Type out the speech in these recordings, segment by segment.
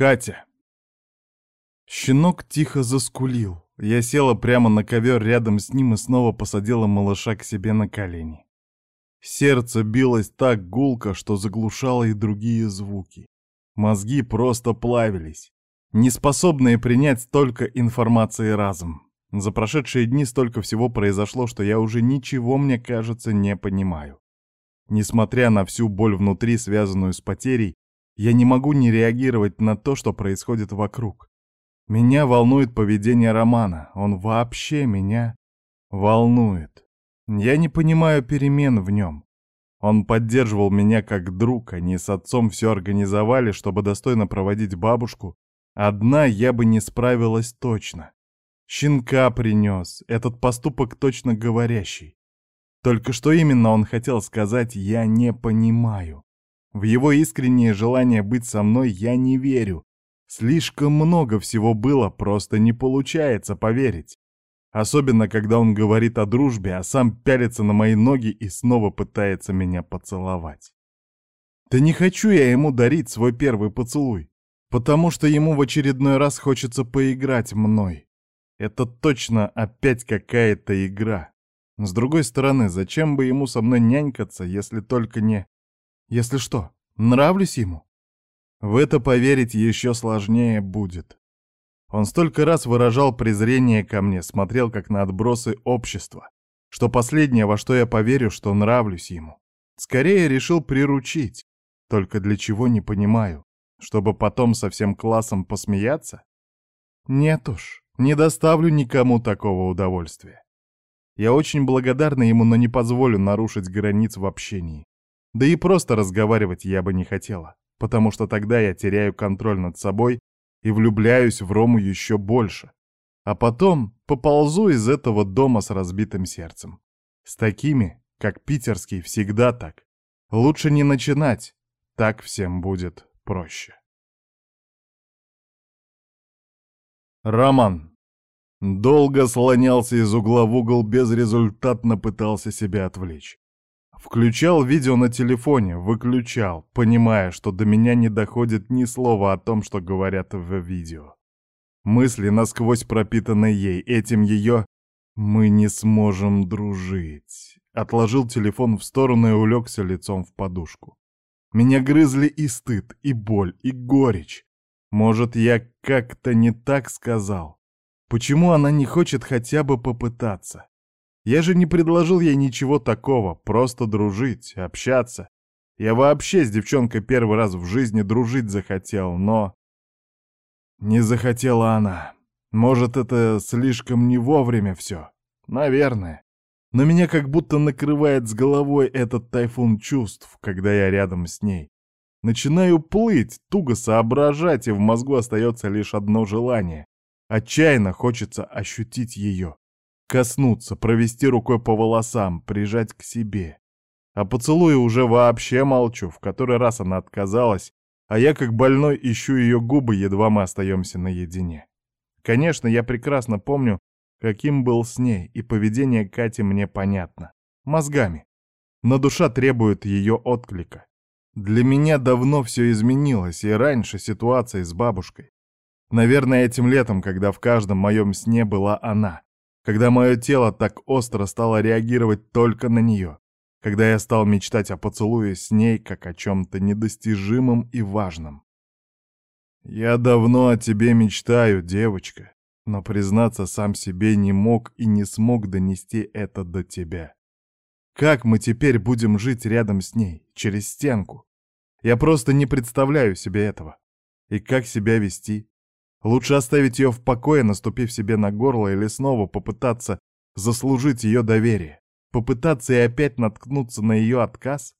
Катя. Щенок тихо заскулил. Я села прямо на ковер рядом с ним и снова посадила малыша к себе на колени. Сердце билось так гулко, что заглушало и другие звуки. Мозги просто плавились, неспособные принять столько информации разом. За прошедшие дни столько всего произошло, что я уже ничего, мне кажется, не понимаю. Несмотря на всю боль внутри, связанную с потерей, я не могу не реагировать на то, что происходит вокруг. Меня волнует поведение Романа. Он вообще меня волнует. Я не понимаю перемен в нем. Он поддерживал меня как друг, они с отцом все организовали, чтобы достойно проводить бабушку. Одна я бы не справилась точно. Щенка принес, этот поступок точно говорящий. Только что именно он хотел сказать, я не понимаю. В его искреннее желание быть со мной я не верю. Слишком много всего было, просто не получается поверить. Особенно, когда он говорит о дружбе, а сам пялится на мои ноги и снова пытается меня поцеловать. Да не хочу я ему дарить свой первый поцелуй, потому что ему в очередной раз хочется поиграть мной. Это точно опять какая-то игра. С другой стороны, зачем бы ему со мной нянькаться, если только не... Если что, нравлюсь ему? В это поверить еще сложнее будет. Он столько раз выражал презрение ко мне, смотрел как на отбросы общества, что последнее, во что я поверю, что нравлюсь ему. Скорее решил приручить, только для чего не понимаю, чтобы потом со всем классом посмеяться? Нет уж, не доставлю никому такого удовольствия. Я очень благодарна ему, но не позволю нарушить границ в общении. Да и просто разговаривать я бы не хотела, потому что тогда я теряю контроль над собой и влюбляюсь в Рому еще больше. А потом поползу из этого дома с разбитым сердцем. С такими, как питерский, всегда так. Лучше не начинать, так всем будет проще. Роман. Долго слонялся из угла в угол, безрезультатно пытался себя отвлечь. Включал видео на телефоне, выключал, понимая, что до меня не доходит ни слова о том, что говорят в видео. Мысли насквозь пропитаны ей, этим ее «мы не сможем дружить». Отложил телефон в сторону и улегся лицом в подушку. Меня грызли и стыд, и боль, и горечь. Может, я как-то не так сказал? Почему она не хочет хотя бы попытаться? Я же не предложил ей ничего такого, просто дружить, общаться. Я вообще с девчонкой первый раз в жизни дружить захотел, но... Не захотела она. Может, это слишком не вовремя все? Наверное. Но меня как будто накрывает с головой этот тайфун чувств, когда я рядом с ней. Начинаю плыть, туго соображать, и в мозгу остается лишь одно желание Отчаянно хочется ощутить ее. Коснуться, провести рукой по волосам, прижать к себе. А поцелуи уже вообще молчу, в который раз она отказалась, а я как больной ищу ее губы, едва мы остаемся наедине. Конечно, я прекрасно помню, каким был с ней, и поведение Кати мне понятно. Мозгами. Но душа требует ее отклика. Для меня давно все изменилось, и раньше ситуация с бабушкой. Наверное, этим летом, когда в каждом моем сне была она. Когда мое тело так остро стало реагировать только на нее. Когда я стал мечтать о поцелуе с ней, как о чем-то недостижимом и важном. Я давно о тебе мечтаю, девочка, но признаться сам себе не мог и не смог донести это до тебя. Как мы теперь будем жить рядом с ней, через стенку? Я просто не представляю себе этого. И как себя вести? Лучше оставить ее в покое, наступив себе на горло, или снова попытаться заслужить ее доверие. Попытаться и опять наткнуться на ее отказ?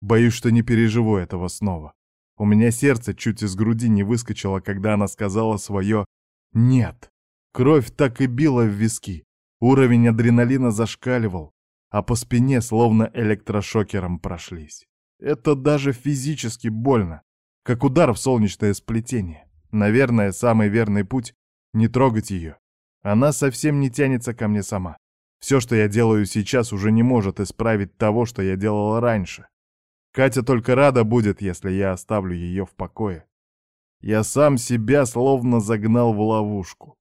Боюсь, что не переживу этого снова. У меня сердце чуть из груди не выскочило, когда она сказала свое «нет». Кровь так и била в виски. Уровень адреналина зашкаливал, а по спине словно электрошокером прошлись. Это даже физически больно, как удар в солнечное сплетение. Наверное, самый верный путь — не трогать ее. Она совсем не тянется ко мне сама. Все, что я делаю сейчас, уже не может исправить того, что я делала раньше. Катя только рада будет, если я оставлю ее в покое. Я сам себя словно загнал в ловушку.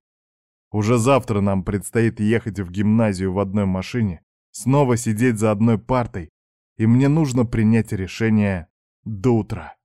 Уже завтра нам предстоит ехать в гимназию в одной машине, снова сидеть за одной партой, и мне нужно принять решение до утра.